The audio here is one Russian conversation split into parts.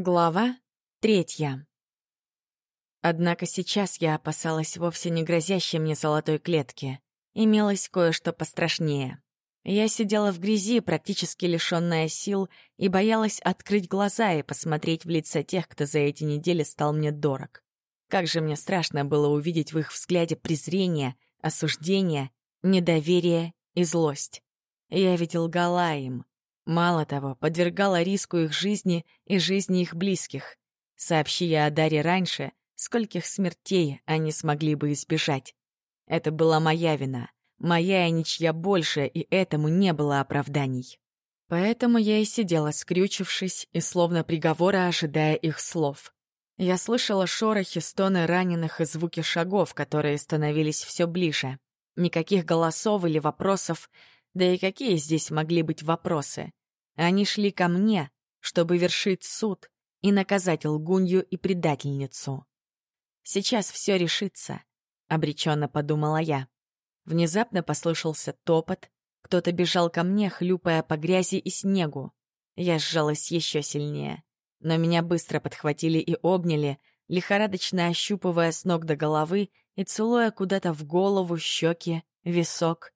Глава третья. Однако сейчас я опасалась вовсе не грозящей мне золотой клетки. Имелось кое-что пострашнее. Я сидела в грязи, практически лишённая сил, и боялась открыть глаза и посмотреть в лица тех, кто за эти недели стал мне дорог. Как же мне страшно было увидеть в их взгляде презрение, осуждение, недоверие и злость. Я ведь лгала им, Мало того, подвергала риску их жизни и жизни их близких. Сообщи я о Даре раньше, скольких смертей они смогли бы избежать. Это была моя вина, моя и ничья больше, и этому не было оправданий. Поэтому я и сидела, скрючившись, и словно приговора ожидая их слов. Я слышала шорохи, стоны раненых и звуки шагов, которые становились все ближе. Никаких голосов или вопросов, да и какие здесь могли быть вопросы? Они шли ко мне, чтобы вершить суд и наказать лгунью и предательницу. Сейчас все решится, обреченно подумала я. Внезапно послышался топот, кто-то бежал ко мне, хлюпая по грязи и снегу. Я сжалась еще сильнее, но меня быстро подхватили и обняли, лихорадочно ощупывая с ног до головы и целуя куда-то в голову, щеки, висок.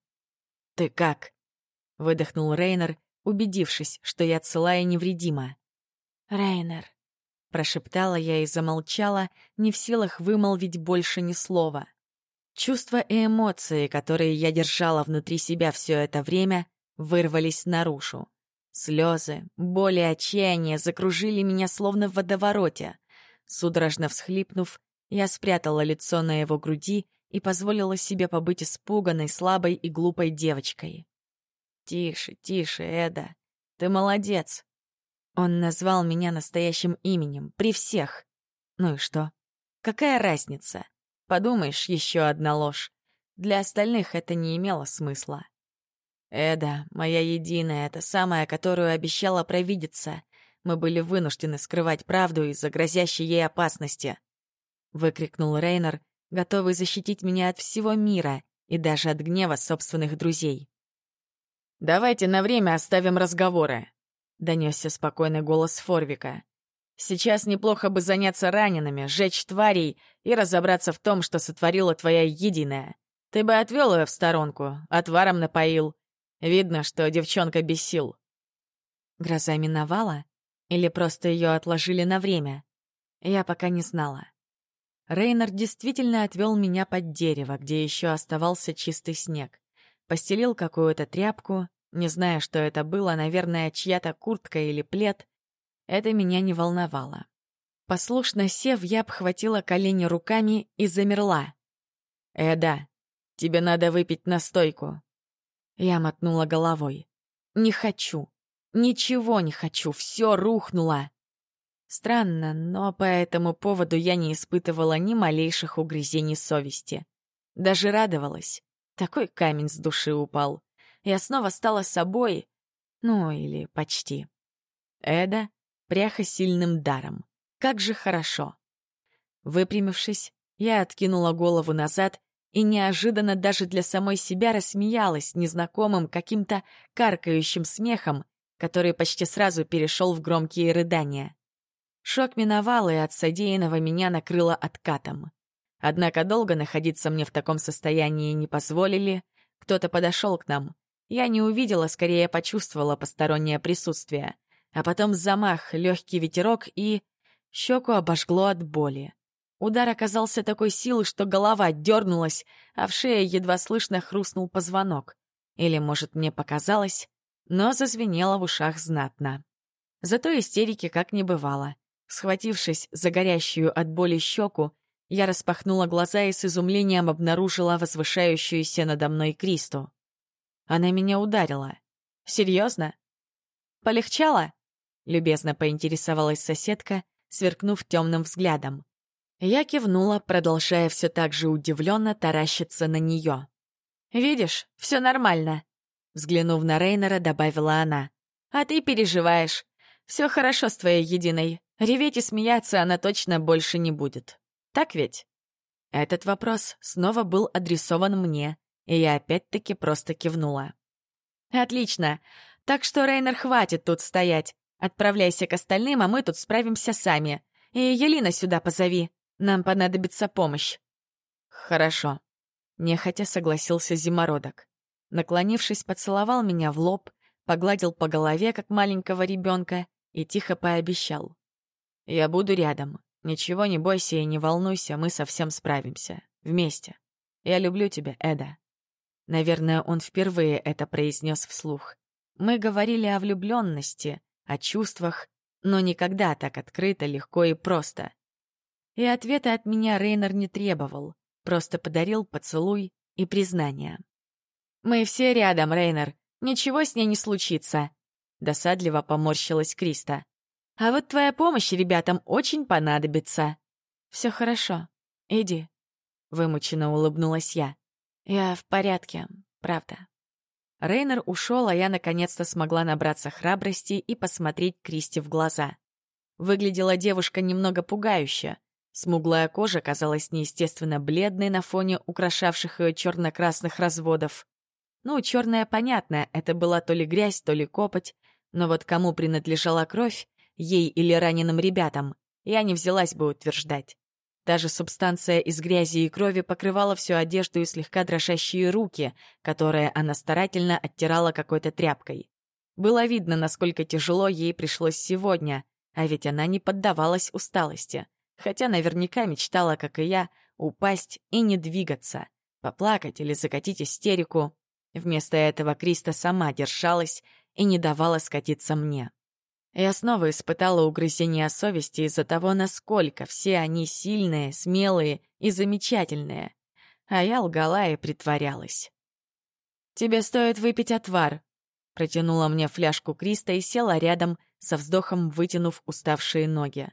«Ты как?» — выдохнул Рейнер, убедившись, что я цела и невредима. «Рейнер», — прошептала я и замолчала, не в силах вымолвить больше ни слова. Чувства и эмоции, которые я держала внутри себя все это время, вырвались наружу. Слезы, боль и отчаяние закружили меня словно в водовороте. Судорожно всхлипнув, я спрятала лицо на его груди и позволила себе побыть испуганной, слабой и глупой девочкой. «Тише, тише, Эда. Ты молодец». Он назвал меня настоящим именем, при всех. Ну и что? Какая разница? Подумаешь, еще одна ложь. Для остальных это не имело смысла. Эда, моя единая, это самая, которую обещала провидеться. Мы были вынуждены скрывать правду из-за грозящей ей опасности. Выкрикнул Рейнер, готовый защитить меня от всего мира и даже от гнева собственных друзей. «Давайте на время оставим разговоры», — донесся спокойный голос Форвика. «Сейчас неплохо бы заняться ранеными, сжечь тварей и разобраться в том, что сотворила твоя единая. Ты бы отвел ее в сторонку, отваром напоил. Видно, что девчонка без сил». Гроза миновала? Или просто ее отложили на время? Я пока не знала. Рейнер действительно отвел меня под дерево, где еще оставался чистый снег постелил какую-то тряпку, не зная, что это было, наверное, чья-то куртка или плед. Это меня не волновало. Послушно сев, я обхватила колени руками и замерла. «Эда, тебе надо выпить настойку». Я мотнула головой. «Не хочу. Ничего не хочу. Все рухнуло». Странно, но по этому поводу я не испытывала ни малейших угрызений совести. Даже радовалась. Такой камень с души упал. Я снова стала собой. Ну, или почти. Эда пряха сильным даром. Как же хорошо. Выпрямившись, я откинула голову назад и неожиданно даже для самой себя рассмеялась незнакомым каким-то каркающим смехом, который почти сразу перешел в громкие рыдания. Шок миновал, и от содеянного меня накрыло откатом. Однако долго находиться мне в таком состоянии не позволили. Кто-то подошел к нам. Я не увидела, скорее почувствовала постороннее присутствие. А потом замах, легкий ветерок и... Щеку обожгло от боли. Удар оказался такой силы, что голова дернулась, а в шее едва слышно хрустнул позвонок. Или, может, мне показалось, но зазвенело в ушах знатно. Зато истерики как не бывало. Схватившись за горящую от боли щеку, я распахнула глаза и с изумлением обнаружила возвышающуюся надо мной Кристу. Она меня ударила. Серьезно? Полегчало? Любезно поинтересовалась соседка, сверкнув темным взглядом. Я кивнула, продолжая все так же удивленно таращиться на нее. «Видишь, все нормально», — взглянув на Рейнера, добавила она. «А ты переживаешь. Все хорошо с твоей единой. Реветь и смеяться она точно больше не будет». Так ведь? Этот вопрос снова был адресован мне, и я опять-таки просто кивнула. «Отлично. Так что, Рейнер, хватит тут стоять. Отправляйся к остальным, а мы тут справимся сами. И Елена сюда позови. Нам понадобится помощь». «Хорошо», — нехотя согласился зимородок. Наклонившись, поцеловал меня в лоб, погладил по голове, как маленького ребенка, и тихо пообещал. «Я буду рядом. Ничего не бойся и не волнуйся, мы совсем справимся. Вместе. Я люблю тебя, Эда». Наверное, он впервые это произнес вслух. Мы говорили о влюбленности, о чувствах, но никогда так открыто, легко и просто. И ответа от меня Рейнер не требовал, просто подарил поцелуй и признание. «Мы все рядом, Рейнер, ничего с ней не случится», — досадливо поморщилась Криста. «А вот твоя помощь ребятам очень понадобится». «Все хорошо, иди», — вымученно улыбнулась я. «Я в порядке, правда». Рейнер ушел, а я наконец-то смогла набраться храбрости и посмотреть Кристи в глаза. Выглядела девушка немного пугающе. Смуглая кожа казалась неестественно бледной на фоне украшавших ее черно-красных разводов. Ну, черная понятно, это была то ли грязь, то ли копоть, но вот кому принадлежала кровь, ей или раненым ребятам, я не взялась бы утверждать. Даже субстанция из грязи и крови покрывала всю одежду и слегка дрожащие руки, которые она старательно оттирала какой-то тряпкой. Было видно, насколько тяжело ей пришлось сегодня, а ведь она не поддавалась усталости, хотя наверняка мечтала, как и я, упасть и не двигаться, поплакать или закатить истерику. Вместо этого Криста сама держалась и не давала скатиться мне. Я снова испытала угрызение совести из-за того, насколько все они сильные, смелые и замечательные. А я лгала и притворялась. «Тебе стоит выпить отвар», — протянула мне фляжку Криста и села рядом, со вздохом вытянув уставшие ноги.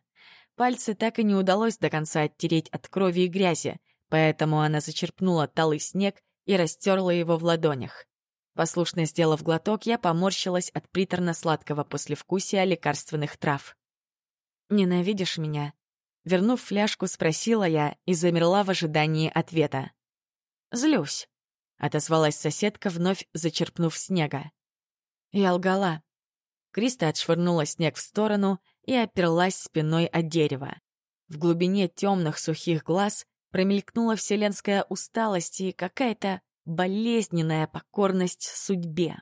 Пальцы так и не удалось до конца оттереть от крови и грязи, поэтому она зачерпнула талый снег и растерла его в ладонях. Послушно сделав глоток, я поморщилась от приторно-сладкого послевкусия лекарственных трав. «Ненавидишь меня?» Вернув фляжку, спросила я и замерла в ожидании ответа. «Злюсь», — отозвалась соседка, вновь зачерпнув снега. Я лгала. Криста отшвырнула снег в сторону и оперлась спиной от дерева. В глубине темных сухих глаз промелькнула вселенская усталость и какая-то болезненная покорность судьбе.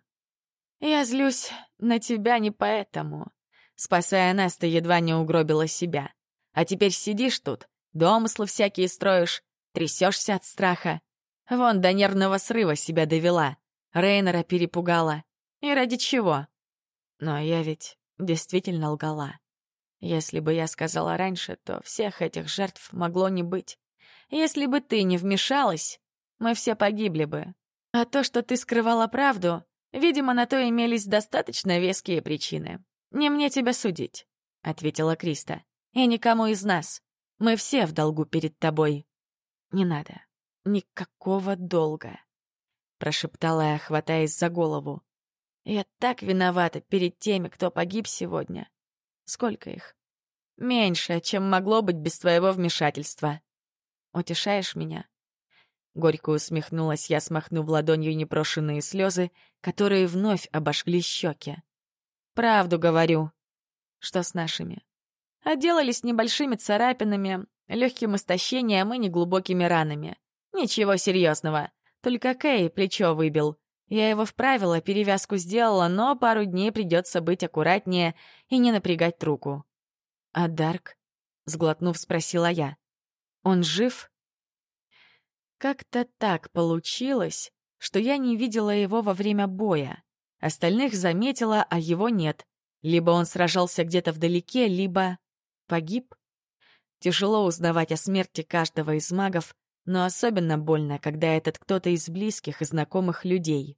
«Я злюсь на тебя не поэтому». Спасая нас, ты едва не угробила себя. А теперь сидишь тут, домыслы всякие строишь, трясешься от страха. Вон до нервного срыва себя довела, Рейнера перепугала. И ради чего? Но я ведь действительно лгала. Если бы я сказала раньше, то всех этих жертв могло не быть. Если бы ты не вмешалась, мы все погибли бы. А то, что ты скрывала правду, видимо, на то имелись достаточно веские причины. Не мне тебя судить, — ответила Криста. И никому из нас. Мы все в долгу перед тобой. Не надо. Никакого долга, — прошептала я, хватаясь за голову. Я так виновата перед теми, кто погиб сегодня. Сколько их? Меньше, чем могло быть без твоего вмешательства. Утешаешь меня? Горько усмехнулась я, смахнув ладонью непрошенные слезы, которые вновь обожгли щеки. «Правду говорю». «Что с нашими?» «Отделались небольшими царапинами, легким истощением и неглубокими ранами. Ничего серьезного. Только Кэй плечо выбил. Я его вправила, перевязку сделала, но пару дней придется быть аккуратнее и не напрягать руку». «А Дарк?» — сглотнув, спросила я. «Он жив?» Как-то так получилось, что я не видела его во время боя. Остальных заметила, а его нет. Либо он сражался где-то вдалеке, либо погиб. Тяжело узнавать о смерти каждого из магов, но особенно больно, когда этот кто-то из близких и знакомых людей.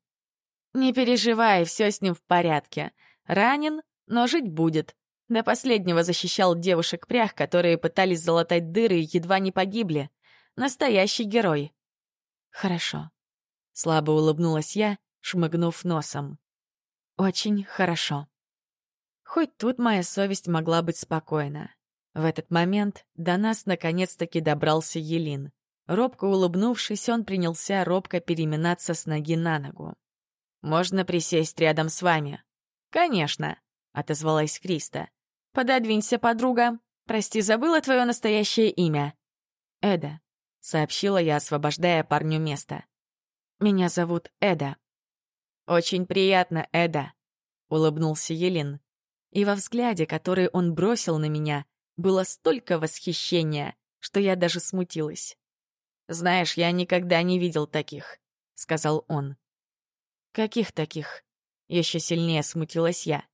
«Не переживай, все с ним в порядке. Ранен, но жить будет. До последнего защищал девушек-прях, которые пытались залатать дыры и едва не погибли. Настоящий герой. Хорошо. Слабо улыбнулась я, шмыгнув носом. Очень хорошо. Хоть тут моя совесть могла быть спокойна. В этот момент до нас наконец-таки добрался Елин. Робко улыбнувшись, он принялся робко переминаться с ноги на ногу. «Можно присесть рядом с вами?» «Конечно», — отозвалась Криста. «Пододвинься, подруга. Прости, забыла твое настоящее имя». «Эда», — сообщила я, освобождая парню место. «Меня зовут Эда». «Очень приятно, Эда», — улыбнулся Елин. И во взгляде, который он бросил на меня, было столько восхищения, что я даже смутилась. «Знаешь, я никогда не видел таких», — сказал он. «Каких таких?» — еще сильнее смутилась я.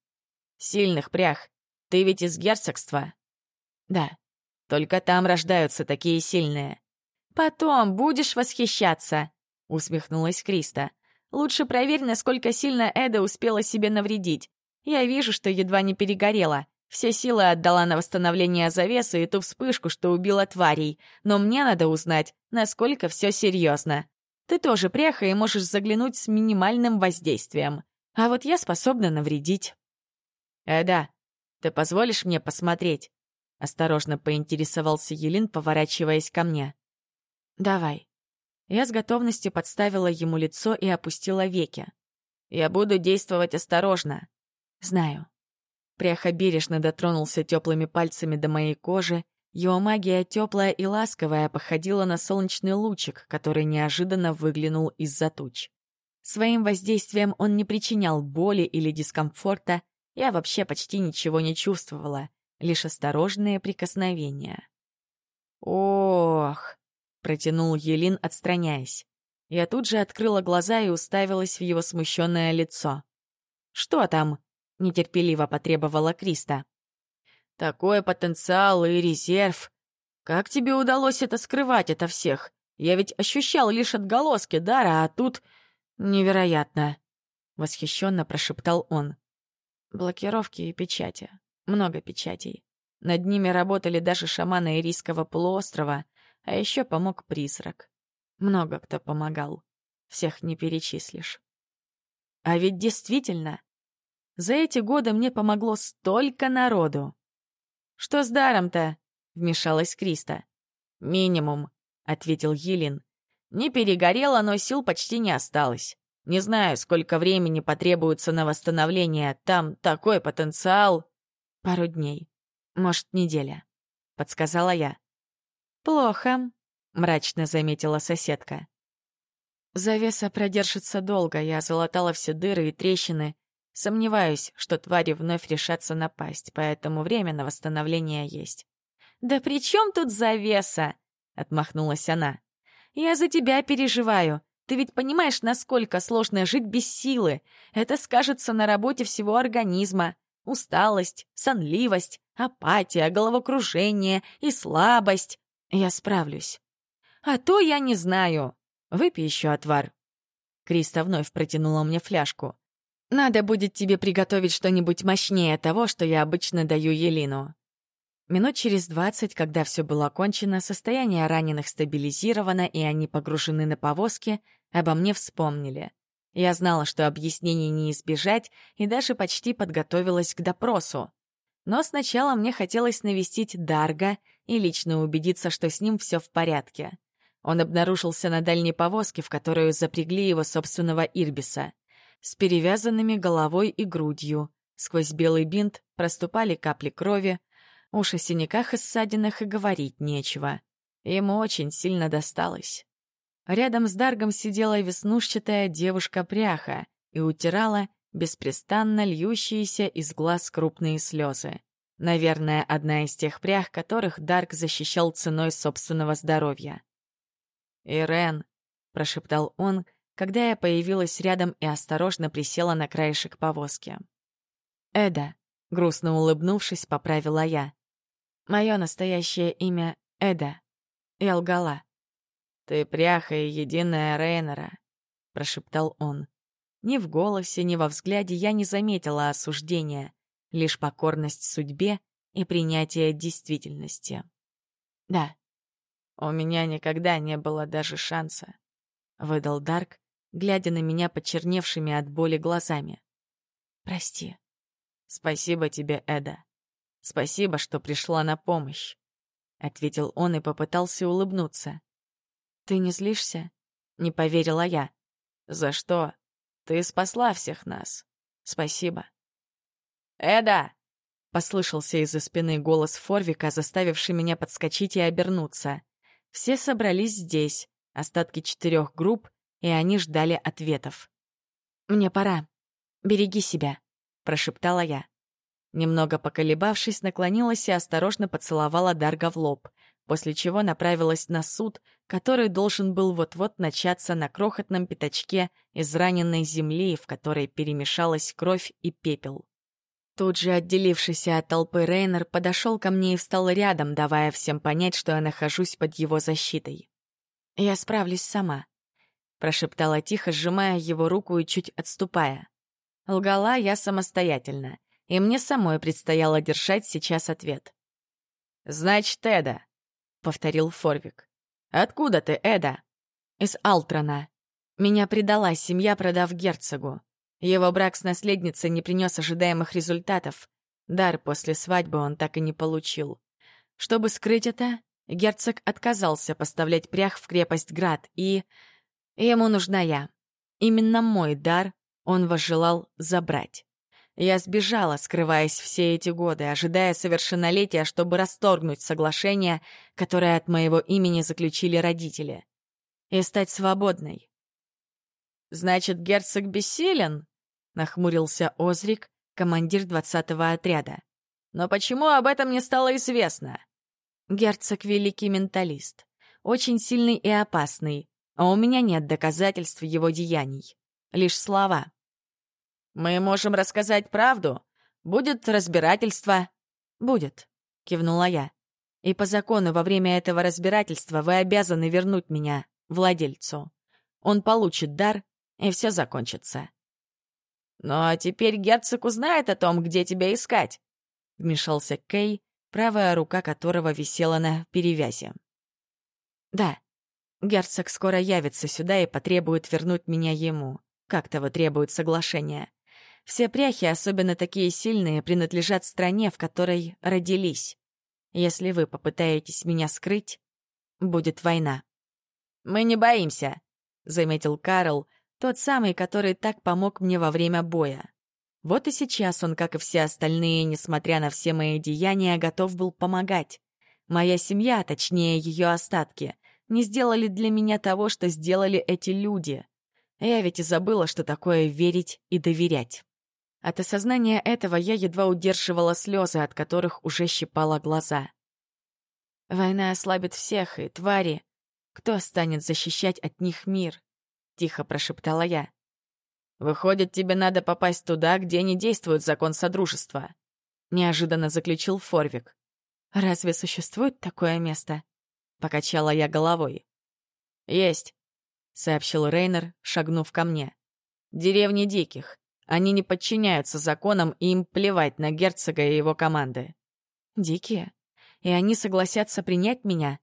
«Сильных прях. Ты ведь из герцогства?» «Да. Только там рождаются такие сильные». «Потом будешь восхищаться», — усмехнулась Криста. «Лучше проверь, насколько сильно Эда успела себе навредить. Я вижу, что едва не перегорела. Все силы отдала на восстановление завесы и ту вспышку, что убила тварей. Но мне надо узнать, насколько все серьезно. Ты тоже пряха и можешь заглянуть с минимальным воздействием. А вот я способна навредить. «Эда, ты позволишь мне посмотреть?» Осторожно поинтересовался Елин, поворачиваясь ко мне. «Давай». Я с готовностью подставила ему лицо и опустила веки. «Я буду действовать осторожно». «Знаю». Пряха бережно дотронулся теплыми пальцами до моей кожи. Его магия теплая и ласковая походила на солнечный лучик, который неожиданно выглянул из-за туч. Своим воздействием он не причинял боли или дискомфорта, я вообще почти ничего не чувствовала, лишь осторожные прикосновения. «Ох!» Протянул Елин, отстраняясь. Я тут же открыла глаза и уставилась в его смущенное лицо. «Что там?» — нетерпеливо потребовала Криста. «Такой потенциал и резерв. Как тебе удалось это скрывать ото всех? Я ведь ощущал лишь отголоски дара, а тут... Невероятно!» — восхищенно прошептал он. «Блокировки и печати. Много печатей. Над ними работали даже шаманы Ирийского полуострова, а еще помог призрак. Много кто помогал. Всех не перечислишь. А ведь действительно, за эти годы мне помогло столько народу. «Что с даром-то?» — вмешалась Криста. «Минимум», — ответил Елин. «Не перегорело, но сил почти не осталось. Не знаю, сколько времени потребуется на восстановление. Там такой потенциал...» «Пару дней. Может, неделя», — подсказала я. «Плохо», — мрачно заметила соседка. Завеса продержится долго, я залатала все дыры и трещины. Сомневаюсь, что твари вновь решатся напасть, поэтому время на восстановление есть. «Да при чем тут завеса?» — отмахнулась она. «Я за тебя переживаю. Ты ведь понимаешь, насколько сложно жить без силы. Это скажется на работе всего организма. Усталость, сонливость, апатия, головокружение и слабость. Я справлюсь. А то я не знаю. Выпей еще отвар. Криста вновь протянула мне фляжку. Надо будет тебе приготовить что-нибудь мощнее того, что я обычно даю Елину. Минут через двадцать, когда все было кончено, состояние раненых стабилизировано, и они погружены на повозки, обо мне вспомнили. Я знала, что объяснений не избежать, и даже почти подготовилась к допросу. Но сначала мне хотелось навестить Дарга и лично убедиться, что с ним все в порядке. Он обнаружился на дальней повозке, в которую запрягли его собственного Ирбиса, с перевязанными головой и грудью. Сквозь белый бинт проступали капли крови, о синяках и ссадинах и говорить нечего. Ему очень сильно досталось. Рядом с Даргом сидела веснушчатая девушка-пряха и утирала беспрестанно льющиеся из глаз крупные слезы. Наверное, одна из тех прях, которых Дарк защищал ценой собственного здоровья. «Ирен», — прошептал он, когда я появилась рядом и осторожно присела на краешек повозки. «Эда», — грустно улыбнувшись, поправила я. «Мое настоящее имя — Эда. Я лгала». «Ты пряха и единая Рейнера», — прошептал он. Ни в голосе, ни во взгляде я не заметила осуждения лишь покорность судьбе и принятие действительности. «Да, у меня никогда не было даже шанса», — выдал Дарк, глядя на меня почерневшими от боли глазами. «Прости». «Спасибо тебе, Эда. Спасибо, что пришла на помощь», — ответил он и попытался улыбнуться. «Ты не злишься?» — не поверила я. «За что? Ты спасла всех нас. Спасибо». Эда!» — послышался из-за спины голос Форвика, заставивший меня подскочить и обернуться. Все собрались здесь, остатки четырех групп, и они ждали ответов. «Мне пора. Береги себя», — прошептала я. Немного поколебавшись, наклонилась и осторожно поцеловала Дарга в лоб, после чего направилась на суд, который должен был вот-вот начаться на крохотном пятачке из раненной земли, в которой перемешалась кровь и пепел. Тут же отделившийся от толпы Рейнер подошел ко мне и встал рядом, давая всем понять, что я нахожусь под его защитой. «Я справлюсь сама», — прошептала тихо, сжимая его руку и чуть отступая. Лгала я самостоятельно и мне самой предстояло держать сейчас ответ. «Значит, Эда», — повторил Форвик. «Откуда ты, Эда?» «Из Алтрона. Меня предала семья, продав герцогу. Его брак с наследницей не принес ожидаемых результатов. Дар после свадьбы он так и не получил. Чтобы скрыть это, герцог отказался поставлять прях в крепость Град, и... Ему нужна я. Именно мой дар он возжелал забрать. Я сбежала, скрываясь все эти годы, ожидая совершеннолетия, чтобы расторгнуть соглашение, которое от моего имени заключили родители. И стать свободной. «Значит, герцог бессилен?» — нахмурился Озрик, командир двадцатого отряда. «Но почему об этом не стало известно?» «Герцог — великий менталист, очень сильный и опасный, а у меня нет доказательств его деяний. Лишь слова». «Мы можем рассказать правду. Будет разбирательство». «Будет», — кивнула я. «И по закону во время этого разбирательства вы обязаны вернуть меня, владельцу. Он получит дар, и все закончится». «Ну а теперь герцог узнает о том, где тебя искать», — вмешался Кей, правая рука которого висела на перевязи. «Да, герцог скоро явится сюда и потребует вернуть меня ему, как того требует соглашение. Все пряхи, особенно такие сильные, принадлежат стране, в которой родились. Если вы попытаетесь меня скрыть, будет война. «Мы не боимся», — заметил Карл, тот самый, который так помог мне во время боя. Вот и сейчас он, как и все остальные, несмотря на все мои деяния, готов был помогать. Моя семья, точнее ее остатки, не сделали для меня того, что сделали эти люди. Я ведь и забыла, что такое верить и доверять. От осознания этого я едва удерживала слезы, от которых уже щипала глаза. «Война ослабит всех, и твари. Кто станет защищать от них мир?» — тихо прошептала я. «Выходит, тебе надо попасть туда, где не действует закон Содружества», — неожиданно заключил Форвик. «Разве существует такое место?» — покачала я головой. «Есть», — сообщил Рейнер, шагнув ко мне. «Деревни диких. Они не подчиняются законам, и им плевать на герцога и его команды. Дикие? И они согласятся принять меня?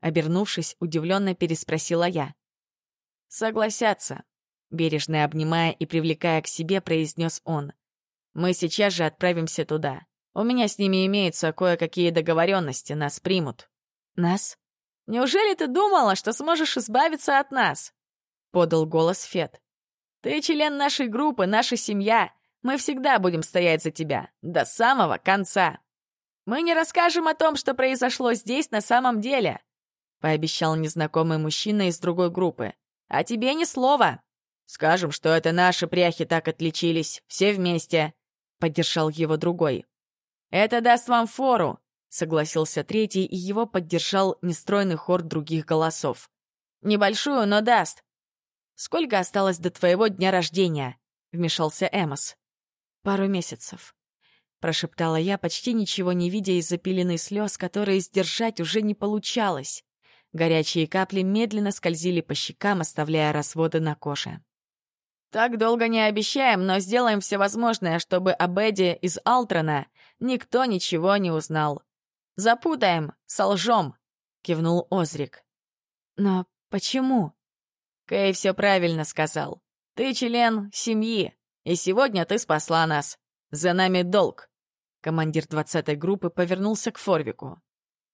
Обернувшись, удивленно переспросила я. Согласятся. Бережно обнимая и привлекая к себе, произнес он. Мы сейчас же отправимся туда. У меня с ними имеются кое-какие договоренности, нас примут. Нас? Неужели ты думала, что сможешь избавиться от нас? Подал голос Фет. Ты член нашей группы, наша семья. Мы всегда будем стоять за тебя. До самого конца. Мы не расскажем о том, что произошло здесь на самом деле», — пообещал незнакомый мужчина из другой группы. «А тебе ни слова. Скажем, что это наши пряхи так отличились, все вместе», — поддержал его другой. «Это даст вам фору», — согласился третий, и его поддержал нестройный хор других голосов. «Небольшую, но даст. «Сколько осталось до твоего дня рождения?» — вмешался Эмос. «Пару месяцев», — прошептала я, почти ничего не видя из-за пелены слез, которые сдержать уже не получалось. Горячие капли медленно скользили по щекам, оставляя разводы на коже. «Так долго не обещаем, но сделаем все возможное, чтобы об Эдди из Алтрона никто ничего не узнал. Запутаем, солжем», — кивнул Озрик. «Но почему?» Кэй все правильно сказал. Ты член семьи, и сегодня ты спасла нас. За нами долг. Командир двадцатой группы повернулся к Форвику.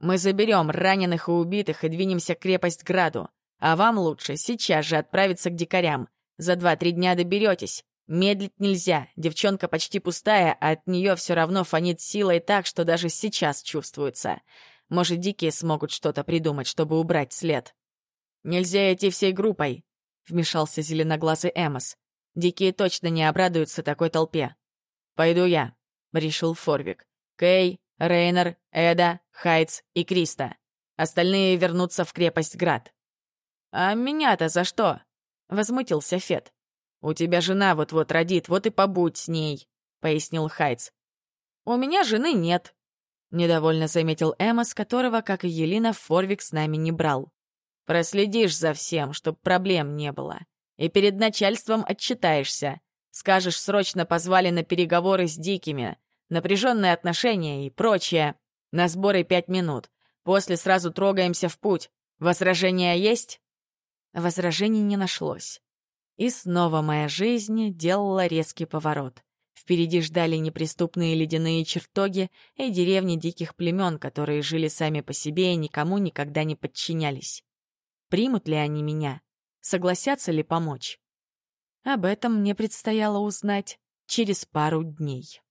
Мы заберем раненых и убитых и двинемся к крепость Граду. А вам лучше сейчас же отправиться к дикарям. За два-три дня доберетесь. Медлить нельзя, девчонка почти пустая, а от нее все равно фонит силой так, что даже сейчас чувствуется. Может, дикие смогут что-то придумать, чтобы убрать след. «Нельзя идти всей группой», — вмешался зеленоглазый Эмос. «Дикие точно не обрадуются такой толпе». «Пойду я», — решил Форвик. «Кей, Рейнер, Эда, Хайтс и Криста. Остальные вернутся в крепость Град». «А меня-то за что?» — возмутился Фет. «У тебя жена вот-вот родит, вот и побудь с ней», — пояснил Хайтс. «У меня жены нет», — недовольно заметил Эмма, которого, как и Елена, Форвик с нами не брал. «Проследишь за всем, чтоб проблем не было. И перед начальством отчитаешься. Скажешь, срочно позвали на переговоры с дикими, напряженные отношения и прочее. На сборы пять минут. После сразу трогаемся в путь. Возражения есть?» Возражений не нашлось. И снова моя жизнь делала резкий поворот. Впереди ждали неприступные ледяные чертоги и деревни диких племен, которые жили сами по себе и никому никогда не подчинялись. Примут ли они меня? Согласятся ли помочь? Об этом мне предстояло узнать через пару дней.